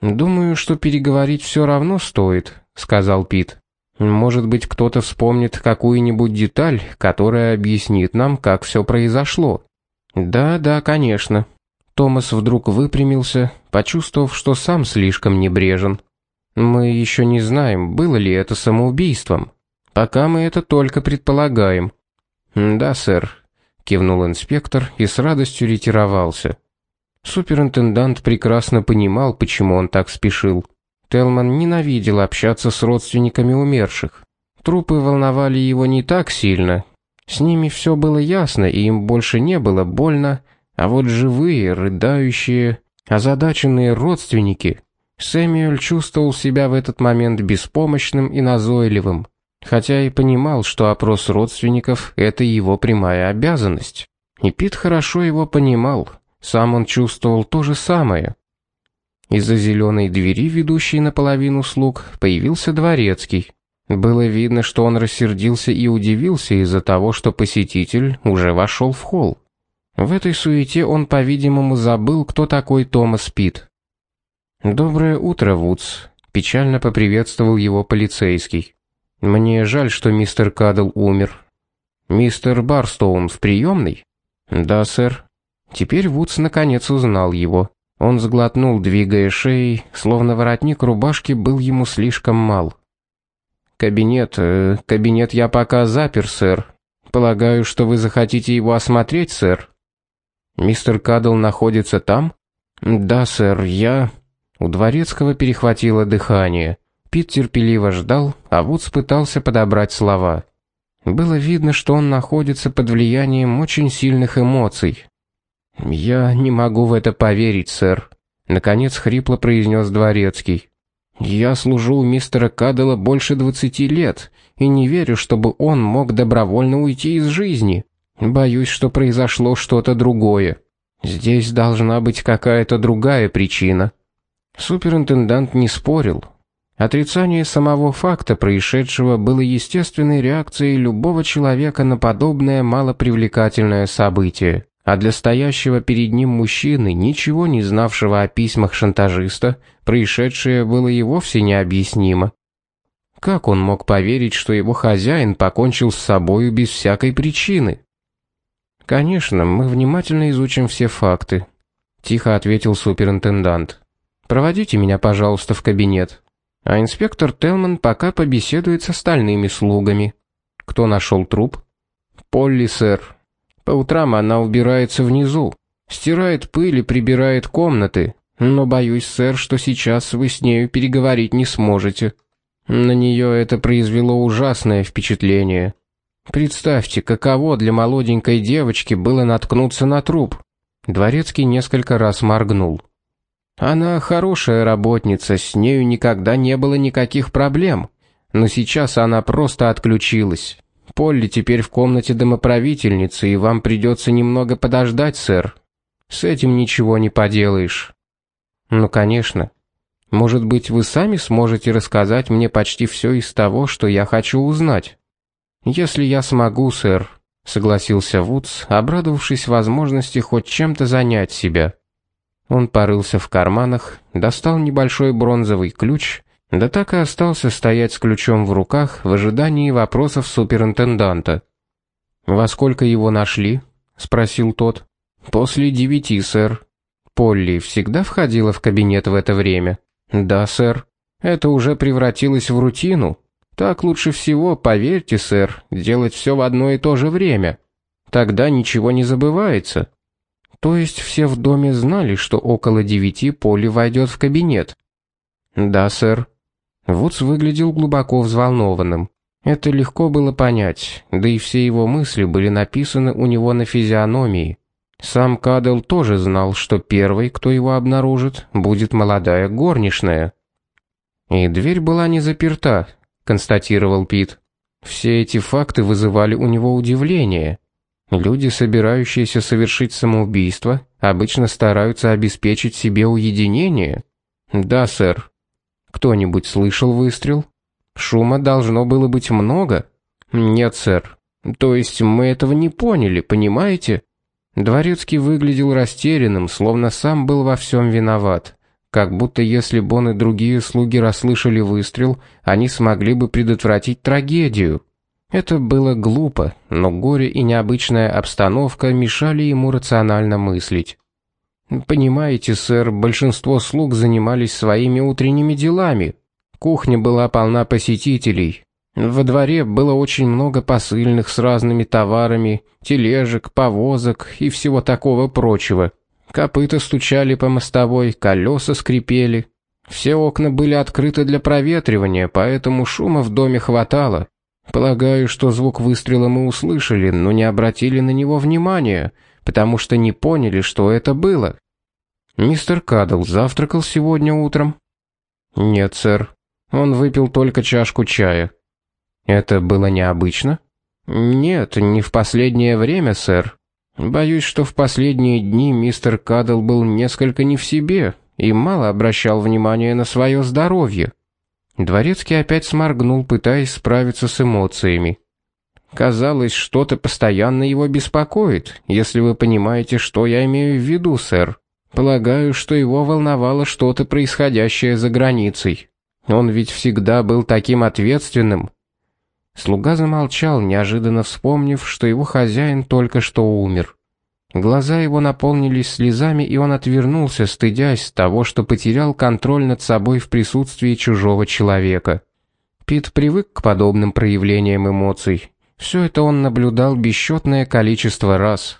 Думаю, что переговорить все равно стоит, сказал Пит. Может быть, кто-то вспомнит какую-нибудь деталь, которая объяснит нам, как все произошло. Да, да, конечно. Томас вдруг выпрямился, почувствовав, что сам слишком небрежен. Мы еще не знаем, было ли это самоубийством. Пока мы это только предполагаем. Да, сэр, кивнул инспектор и с радостью ретировался. Суперинтендант прекрасно понимал, почему он так спешил. Телман ненавидел общаться с родственниками умерших. Трупы волновали его не так сильно. С ними все было ясно, и им больше не было больно, а вот живые, рыдающие, озадаченные родственники. Сэмюэль чувствовал себя в этот момент беспомощным и назойливым, хотя и понимал, что опрос родственников это его прямая обязанность. И Пит хорошо его понимал. Сам он чувствовал то же самое. Из-за зеленой двери, ведущей наполовину слуг, появился дворецкий. Было видно, что он рассердился и удивился из-за того, что посетитель уже вошел в холл. В этой суете он, по-видимому, забыл, кто такой Томас Пит. «Доброе утро, Вудс», — печально поприветствовал его полицейский. «Мне жаль, что мистер Кадл умер». «Мистер Барстоун в приемной?» «Да, сэр». Теперь Вудс наконец узнал его. Он сглотнул, двигая шеей, словно воротник рубашки был ему слишком мал. «Кабинет... Э, кабинет я пока запер, сэр. Полагаю, что вы захотите его осмотреть, сэр?» «Мистер Кадл находится там?» «Да, сэр, я...» У Дворецкого перехватило дыхание. Пит терпеливо ждал, а Вудс пытался подобрать слова. Было видно, что он находится под влиянием очень сильных эмоций, «Я не могу в это поверить, сэр», — наконец хрипло произнес Дворецкий. «Я служу у мистера Каддела больше двадцати лет и не верю, чтобы он мог добровольно уйти из жизни. Боюсь, что произошло что-то другое. Здесь должна быть какая-то другая причина». Суперинтендант не спорил. Отрицание самого факта происшедшего было естественной реакцией любого человека на подобное малопривлекательное событие а для стоящего перед ним мужчины, ничего не знавшего о письмах шантажиста, происшедшее было и вовсе необъяснимо. Как он мог поверить, что его хозяин покончил с собою без всякой причины? Конечно, мы внимательно изучим все факты, тихо ответил суперинтендант. Проводите меня, пожалуйста, в кабинет. А инспектор Телман пока побеседует с остальными слугами. Кто нашел труп? Полли, сэр, по утрам она убирается внизу, стирает пыль и прибирает комнаты, но боюсь, сэр, что сейчас вы с нею переговорить не сможете. На нее это произвело ужасное впечатление. Представьте, каково для молоденькой девочки было наткнуться на труп. Дворецкий несколько раз моргнул. Она хорошая работница, с нею никогда не было никаких проблем, но сейчас она просто отключилась. Полли теперь в комнате домоправительницы, и вам придется немного подождать, сэр. С этим ничего не поделаешь. Ну, конечно. Может быть, вы сами сможете рассказать мне почти все из того, что я хочу узнать. Если я смогу, сэр, согласился Вудс, обрадовавшись возможности хоть чем-то занять себя. Он порылся в карманах, достал небольшой бронзовый ключ да так и остался стоять с ключом в руках в ожидании вопросов суперинтенданта. «Во сколько его нашли?» — спросил тот. «После девяти, сэр». «Полли всегда входила в кабинет в это время?» «Да, сэр. Это уже превратилось в рутину. Так лучше всего, поверьте, сэр, делать все в одно и то же время. Тогда ничего не забывается». «То есть все в доме знали, что около девяти Полли войдет в кабинет?» «Да, сэр». Вудс выглядел глубоко взволнованным. Это легко было понять, да и все его мысли были написаны у него на физиономии. Сам Кадел тоже знал, что первый, кто его обнаружит, будет молодая горничная. И дверь была не заперта, констатировал Пит. Все эти факты вызывали у него удивление. Люди, собирающиеся совершить самоубийство, обычно стараются обеспечить себе уединение. Да, сэр, кто-нибудь слышал выстрел? Шума должно было быть много. Нет, сэр. То есть мы этого не поняли, понимаете? Дворецкий выглядел растерянным, словно сам был во всем виноват. как будто если бы он и другие слуги расслышали выстрел, они смогли бы предотвратить трагедию. Это было глупо, но горе и необычная обстановка мешали ему рационально мыслить. Понимаете, сэр, большинство слуг занимались своими утренними делами. Кухня была полна посетителей. Во дворе было очень много посыльных с разными товарами, тележек, повозок и всего такого прочего. Копыта стучали по мостовой, колеса скрипели. Все окна были открыты для проветривания, поэтому шума в доме хватало. Полагаю, что звук выстрела мы услышали, но не обратили на него внимания, потому что не поняли, что это было. Мистер Кадл завтракал сегодня утром? Нет, сэр. Он выпил только чашку чая. Это было необычно? Нет, не в последнее время, сэр. Боюсь, что в последние дни мистер Кадл был несколько не в себе и мало обращал внимания на свое здоровье. Дворецкий опять сморгнул, пытаясь справиться с эмоциями. Казалось, что-то постоянно его беспокоит, если вы понимаете, что я имею в виду, сэр. Полагаю, что его волновало что-то происходящее за границей. Он ведь всегда был таким ответственным, Слуга замолчал, неожиданно вспомнив, что его хозяин только что умер. Глаза его наполнились слезами, и он отвернулся, стыдясь того, что потерял контроль над собой в присутствии чужого человека. Пит привык к подобным проявлениям эмоций. Все это он наблюдал бесчетное количество раз.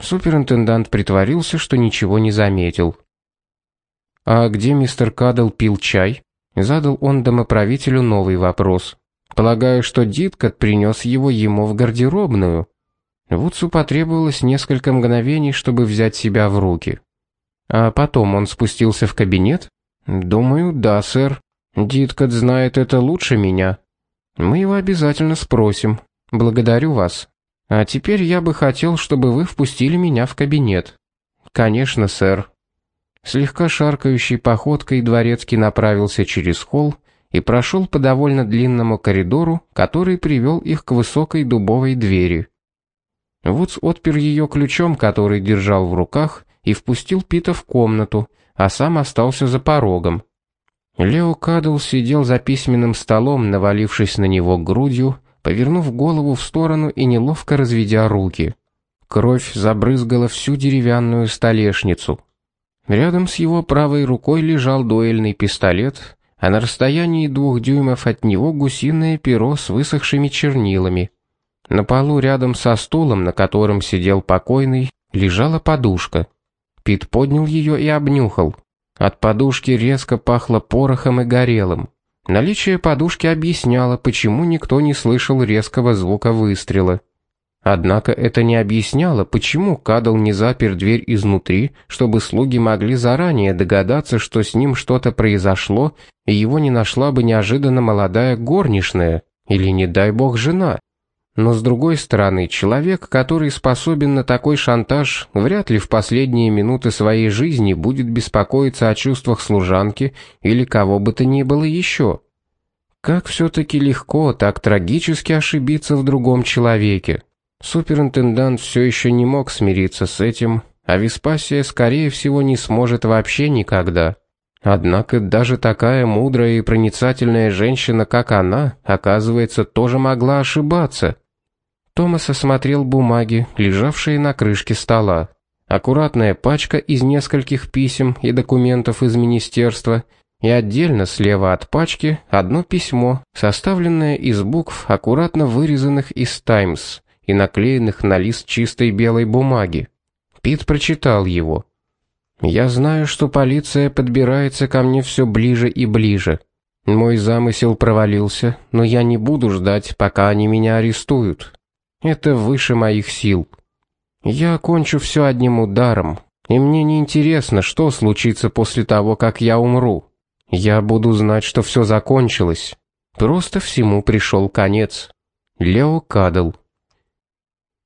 Суперинтендант притворился, что ничего не заметил. «А где мистер Кадл пил чай?» Задал он домоправителю новый вопрос. Полагаю, что Диткот принес его ему в гардеробную. Вудсу потребовалось несколько мгновений, чтобы взять себя в руки. А потом он спустился в кабинет? Думаю, да, сэр. Диткот знает это лучше меня. Мы его обязательно спросим. Благодарю вас. А теперь я бы хотел, чтобы вы впустили меня в кабинет. Конечно, сэр. Слегка шаркающей походкой дворецкий направился через холл и прошел по довольно длинному коридору, который привел их к высокой дубовой двери. Вудс отпер ее ключом, который держал в руках, и впустил Пита в комнату, а сам остался за порогом. Лео Кадл сидел за письменным столом, навалившись на него грудью, повернув голову в сторону и неловко разведя руки. Кровь забрызгала всю деревянную столешницу. Рядом с его правой рукой лежал дуэльный пистолет, а на расстоянии двух дюймов от него гусиное перо с высохшими чернилами. На полу рядом со стулом, на котором сидел покойный, лежала подушка. Пит поднял ее и обнюхал. От подушки резко пахло порохом и горелым. Наличие подушки объясняло, почему никто не слышал резкого звука выстрела. Однако это не объясняло, почему Кадл не запер дверь изнутри, чтобы слуги могли заранее догадаться, что с ним что-то произошло, и его не нашла бы неожиданно молодая горничная или, не дай бог, жена. Но с другой стороны, человек, который способен на такой шантаж, вряд ли в последние минуты своей жизни будет беспокоиться о чувствах служанки или кого бы то ни было еще. Как все-таки легко так трагически ошибиться в другом человеке. Суперинтендант все еще не мог смириться с этим, а Веспасия, скорее всего, не сможет вообще никогда. Однако даже такая мудрая и проницательная женщина, как она, оказывается, тоже могла ошибаться. Томас осмотрел бумаги, лежавшие на крышке стола. Аккуратная пачка из нескольких писем и документов из министерства, и отдельно слева от пачки одно письмо, составленное из букв, аккуратно вырезанных из «Таймс», и наклеенных на лист чистой белой бумаги. Пит прочитал его. «Я знаю, что полиция подбирается ко мне все ближе и ближе. Мой замысел провалился, но я не буду ждать, пока они меня арестуют. Это выше моих сил. Я окончу все одним ударом, и мне не интересно, что случится после того, как я умру. Я буду знать, что все закончилось. Просто всему пришел конец. Лео Кадл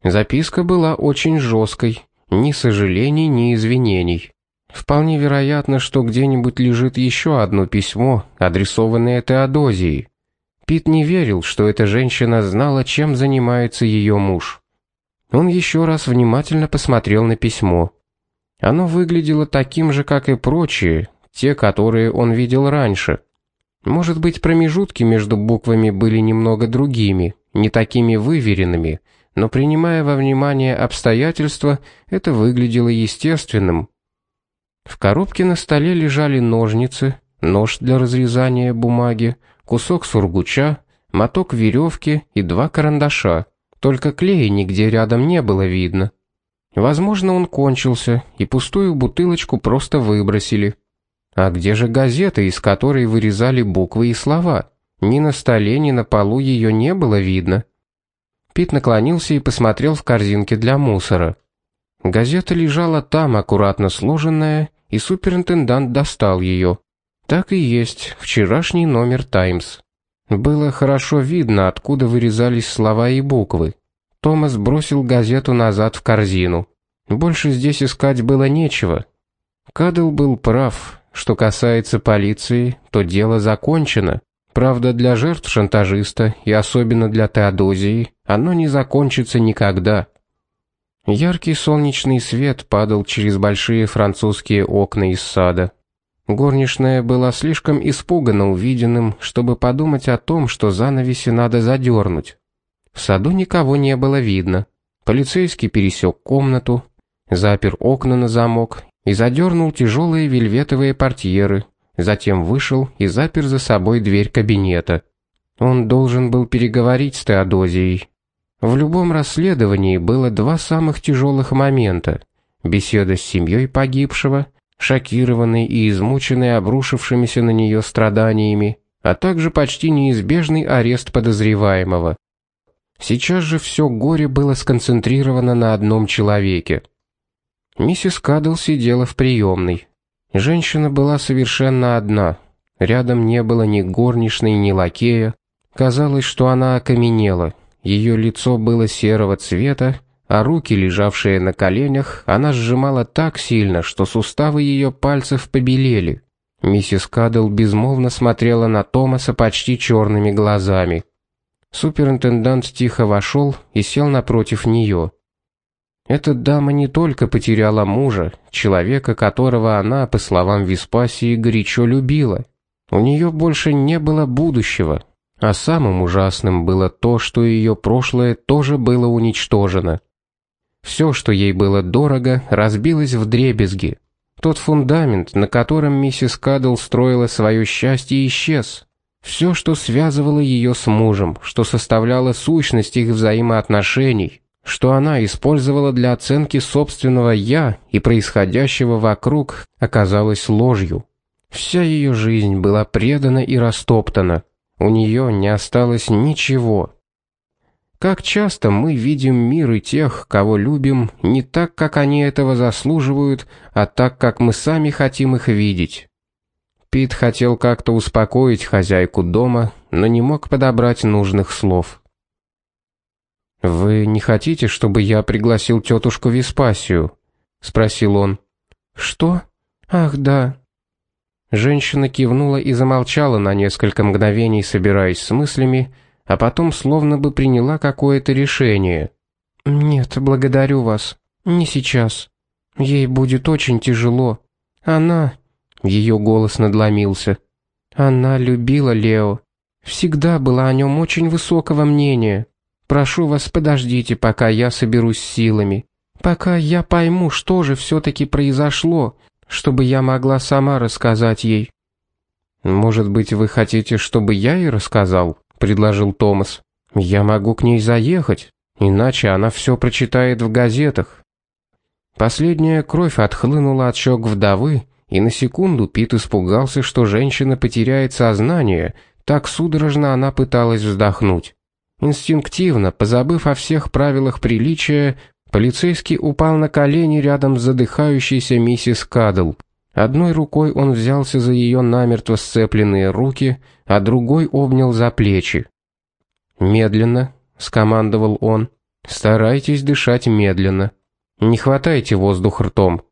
Записка была очень жесткой, ни сожалений, ни извинений. Вполне вероятно, что где-нибудь лежит еще одно письмо, адресованное Теодозии. Пит не верил, что эта женщина знала, чем занимается ее муж. Он еще раз внимательно посмотрел на письмо. Оно выглядело таким же, как и прочие, те, которые он видел раньше. Может быть, промежутки между буквами были немного другими, не такими выверенными, но принимая во внимание обстоятельства, это выглядело естественным. В коробке на столе лежали ножницы, нож для разрезания бумаги, кусок сургуча, моток веревки и два карандаша. Только клея нигде рядом не было видно. Возможно, он кончился, и пустую бутылочку просто выбросили. А где же газета, из которой вырезали буквы и слова? Ни на столе, ни на полу ее не было видно. Пит наклонился и посмотрел в корзинке для мусора. Газета лежала там, аккуратно сложенная, и суперинтендант достал ее. Так и есть, вчерашний номер «Таймс». Было хорошо видно, откуда вырезались слова и буквы. Томас бросил газету назад в корзину. Больше здесь искать было нечего. Кадл был прав. Что касается полиции, то дело закончено. Правда, для жертв шантажиста и особенно для Теодозии оно не закончится никогда. Яркий солнечный свет падал через большие французские окна из сада. Горничная была слишком испугана увиденным, чтобы подумать о том, что занавеси надо задернуть. В саду никого не было видно. Полицейский пересек комнату, запер окна на замок и задернул тяжелые вельветовые портьеры, затем вышел и запер за собой дверь кабинета. Он должен был переговорить с Теодозией. В любом расследовании было два самых тяжелых момента: беседа с семьей погибшего, шокированной и измученной обрушившимися на нее страданиями, а также почти неизбежный арест подозреваемого. Сейчас же все горе было сконцентрировано на одном человеке. Миссис Кадл сидела в приемной. Женщина была совершенно одна. Рядом не было ни горничной, ни лакея. Казалось, что она окаменела. Ее лицо было серого цвета, а руки, лежавшие на коленях, она сжимала так сильно, что суставы ее пальцев побелели. Миссис Кадл безмолвно смотрела на Томаса почти черными глазами. Суперинтендант тихо вошел и сел напротив нее. Эта дама не только потеряла мужа, человека, которого она, по словам Веспасии, горячо любила. У нее больше не было будущего, а самым ужасным было то, что ее прошлое тоже было уничтожено. Все, что ей было дорого, разбилось в дребезги. Тот фундамент, на котором миссис Кадл строила свое счастье, исчез. Все, что связывало ее с мужем, что составляло сущность их взаимоотношений, что она использовала для оценки собственного «я» и происходящего вокруг, оказалось ложью. Вся ее жизнь была предана и растоптана. У нее не осталось ничего. Как часто мы видим мир и тех, кого любим, не так, как они этого заслуживают, а так, как мы сами хотим их видеть. Пит хотел как-то успокоить хозяйку дома, но не мог подобрать нужных слов. Вы не хотите, чтобы я пригласил тетушку Веспасию? спросил он. Что? Ах, да. Женщина кивнула и замолчала на несколько мгновений, собираясь с мыслями, а потом словно бы приняла какое-то решение. Нет, благодарю вас. Не сейчас. Ей будет очень тяжело. Она, ее голос надломился. Она любила Лео. Всегда была о нем очень высокого мнения. Прошу вас, подождите, пока я соберусь силами, пока я пойму, что же все таки произошло, чтобы я могла сама рассказать ей. Может быть, вы хотите, чтобы я ей рассказал, предложил Томас. Я могу к ней заехать, иначе она все прочитает в газетах. Последняя кровь отхлынула от щек вдовы, и на секунду Пит испугался, что женщина потеряет сознание, так судорожно она пыталась вздохнуть. Инстинктивно, позабыв о всех правилах приличия, Полицейский упал на колени рядом с задыхающейся миссис Кадл. Одной рукой он взялся за ее намертво сцепленные руки, а другой обнял за плечи. "Медленно", скомандовал он. "Старайтесь дышать медленно. Не хватайте воздух ртом".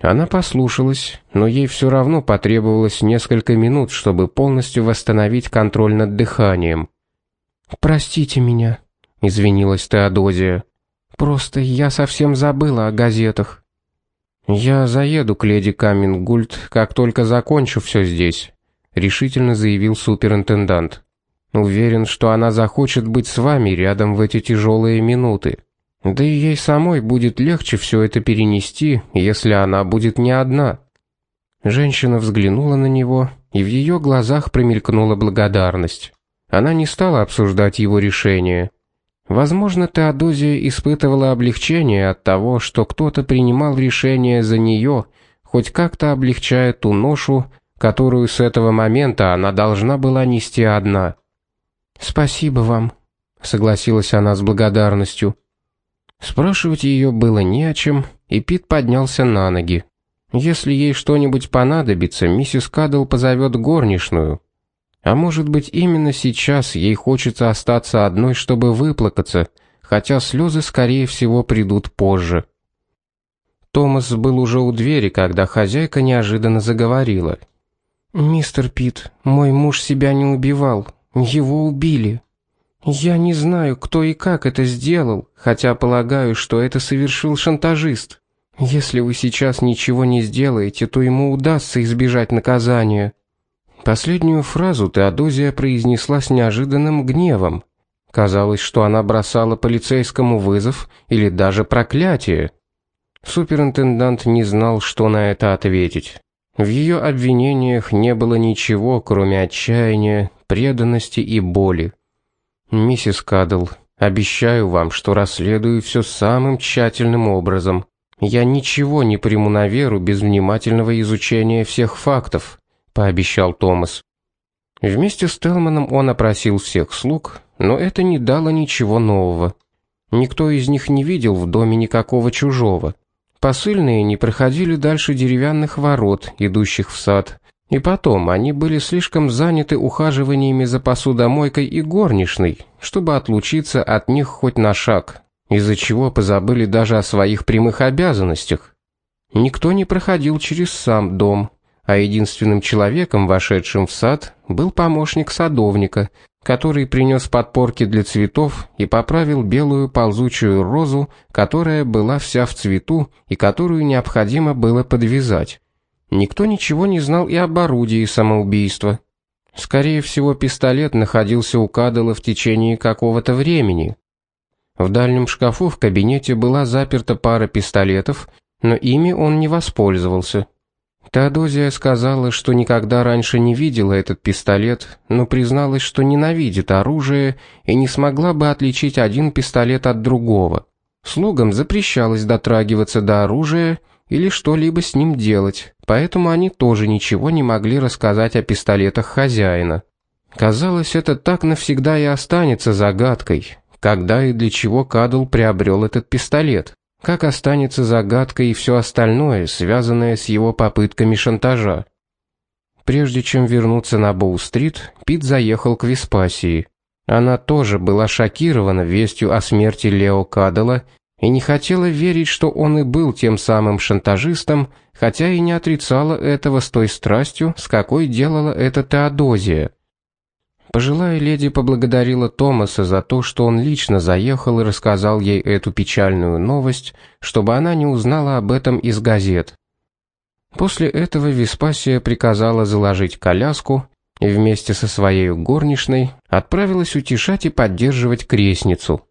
Она послушалась, но ей все равно потребовалось несколько минут, чтобы полностью восстановить контроль над дыханием. "Простите меня", извинилась Теодозия. Просто я совсем забыла о газетах. Я заеду к леди Камингульд, как только закончу все здесь, решительно заявил суперинтендант. Уверен, что она захочет быть с вами рядом в эти тяжелые минуты. Да и ей самой будет легче все это перенести, если она будет не одна. Женщина взглянула на него, и в ее глазах промелькнула благодарность. Она не стала обсуждать его решение. Возможно, Теодозия испытывала облегчение от того, что кто-то принимал решение за нее, хоть как-то облегчая ту ношу, которую с этого момента она должна была нести одна. Спасибо вам, согласилась она с благодарностью. Спрашивать ее было не о чем, и Пит поднялся на ноги. Если ей что-нибудь понадобится, миссис Кадл позовет горничную. А может быть, именно сейчас ей хочется остаться одной, чтобы выплакаться, хотя слезы скорее всего придут позже. Томас был уже у двери, когда хозяйка неожиданно заговорила. Мистер Пит, мой муж себя не убивал, его убили. Я не знаю, кто и как это сделал, хотя полагаю, что это совершил шантажист. Если вы сейчас ничего не сделаете, то ему удастся избежать наказания. Последнюю фразу Теодозия произнесла с неожиданным гневом. Казалось, что она бросала полицейскому вызов или даже проклятие. Суперинтендант не знал, что на это ответить. В ее обвинениях не было ничего, кроме отчаяния, преданности и боли. Миссис Кадл, обещаю вам, что расследую все самым тщательным образом. Я ничего не приму на веру без внимательного изучения всех фактов, пообещал Томас. Вместе с Телманом он опросил всех слуг, но это не дало ничего нового. Никто из них не видел в доме никакого чужого. Посыльные не проходили дальше деревянных ворот, идущих в сад, и потом, они были слишком заняты ухаживаниями за посудомойкой и горничной, чтобы отлучиться от них хоть на шаг, из-за чего позабыли даже о своих прямых обязанностях. Никто не проходил через сам дом, а единственным человеком, вошедшим в сад, был помощник садовника, который принес подпорки для цветов и поправил белую ползучую розу, которая была вся в цвету и которую необходимо было подвязать. Никто ничего не знал и об орудии самоубийства. Скорее всего, пистолет находился у Кадала в течение какого-то времени. В дальнем шкафу в кабинете была заперта пара пистолетов, но ими он не воспользовался. Теодозия сказала, что никогда раньше не видела этот пистолет, но призналась, что ненавидит оружие и не смогла бы отличить один пистолет от другого. Слугам запрещалось дотрагиваться до оружия, или что-либо с ним делать, поэтому они тоже ничего не могли рассказать о пистолетах хозяина. Казалось, это так навсегда и останется загадкой, когда и для чего Кадл приобрел этот пистолет. Как останется загадкой и все остальное, связанное с его попытками шантажа. Прежде чем вернуться на Боу-стрит, Пит заехал к Веспасии. Она тоже была шокирована вестью о смерти Лео Кадла и не хотела верить, что он и был тем самым шантажистом, хотя и не отрицала этого с той страстью, с какой делала это Теодозия. Пожилая леди поблагодарила Томаса за то, что он лично заехал и рассказал ей эту печальную новость, чтобы она не узнала об этом из газет. После этого Веспасия приказала заложить коляску и вместе со своей горничной отправилась утешать и поддерживать крестницу.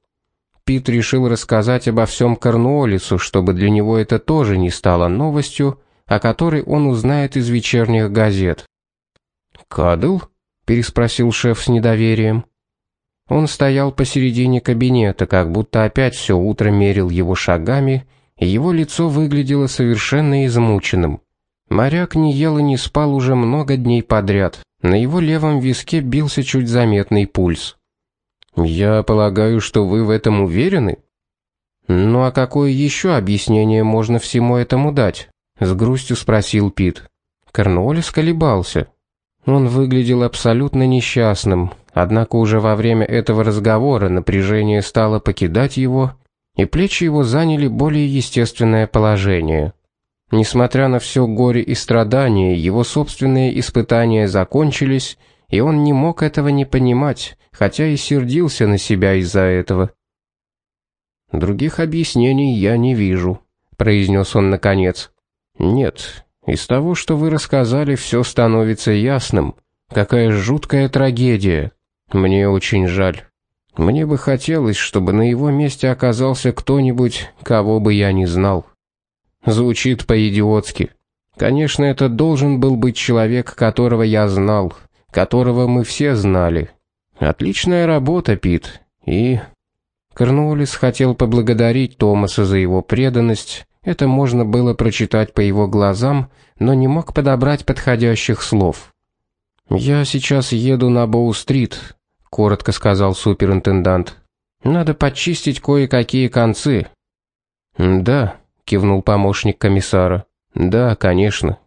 Пит решил рассказать обо всем Корнуоллису, чтобы для него это тоже не стало новостью, о которой он узнает из вечерних газет. «Кадл?» — переспросил шеф с недоверием. Он стоял посередине кабинета, как будто опять все утро мерил его шагами, и его лицо выглядело совершенно измученным. Моряк не ел и не спал уже много дней подряд. На его левом виске бился чуть заметный пульс. Я полагаю, что вы в этом уверены? Ну а какое еще объяснение можно всему этому дать? с грустью спросил Пит. Корнуоллес колебался. Он выглядел абсолютно несчастным, однако уже во время этого разговора напряжение стало покидать его, и плечи его заняли более естественное положение. Несмотря на все горе и страдания, его собственные испытания закончились, и он не мог этого не понимать, хотя и сердился на себя из-за этого. Других объяснений я не вижу, произнес он наконец. Нет, из того, что вы рассказали, все становится ясным. Какая жуткая трагедия. Мне очень жаль. Мне бы хотелось, чтобы на его месте оказался кто-нибудь, кого бы я не знал. Звучит по-идиотски. Конечно, это должен был быть человек, которого я знал, которого мы все знали. Отличная работа, Пит. И Корнуоллис хотел поблагодарить Томаса за его преданность. Это можно было прочитать по его глазам, но не мог подобрать подходящих слов. Я сейчас еду на Боу-стрит, коротко сказал суперинтендант. Надо почистить кое-какие концы. Да, кивнул помощник комиссара. Да, конечно.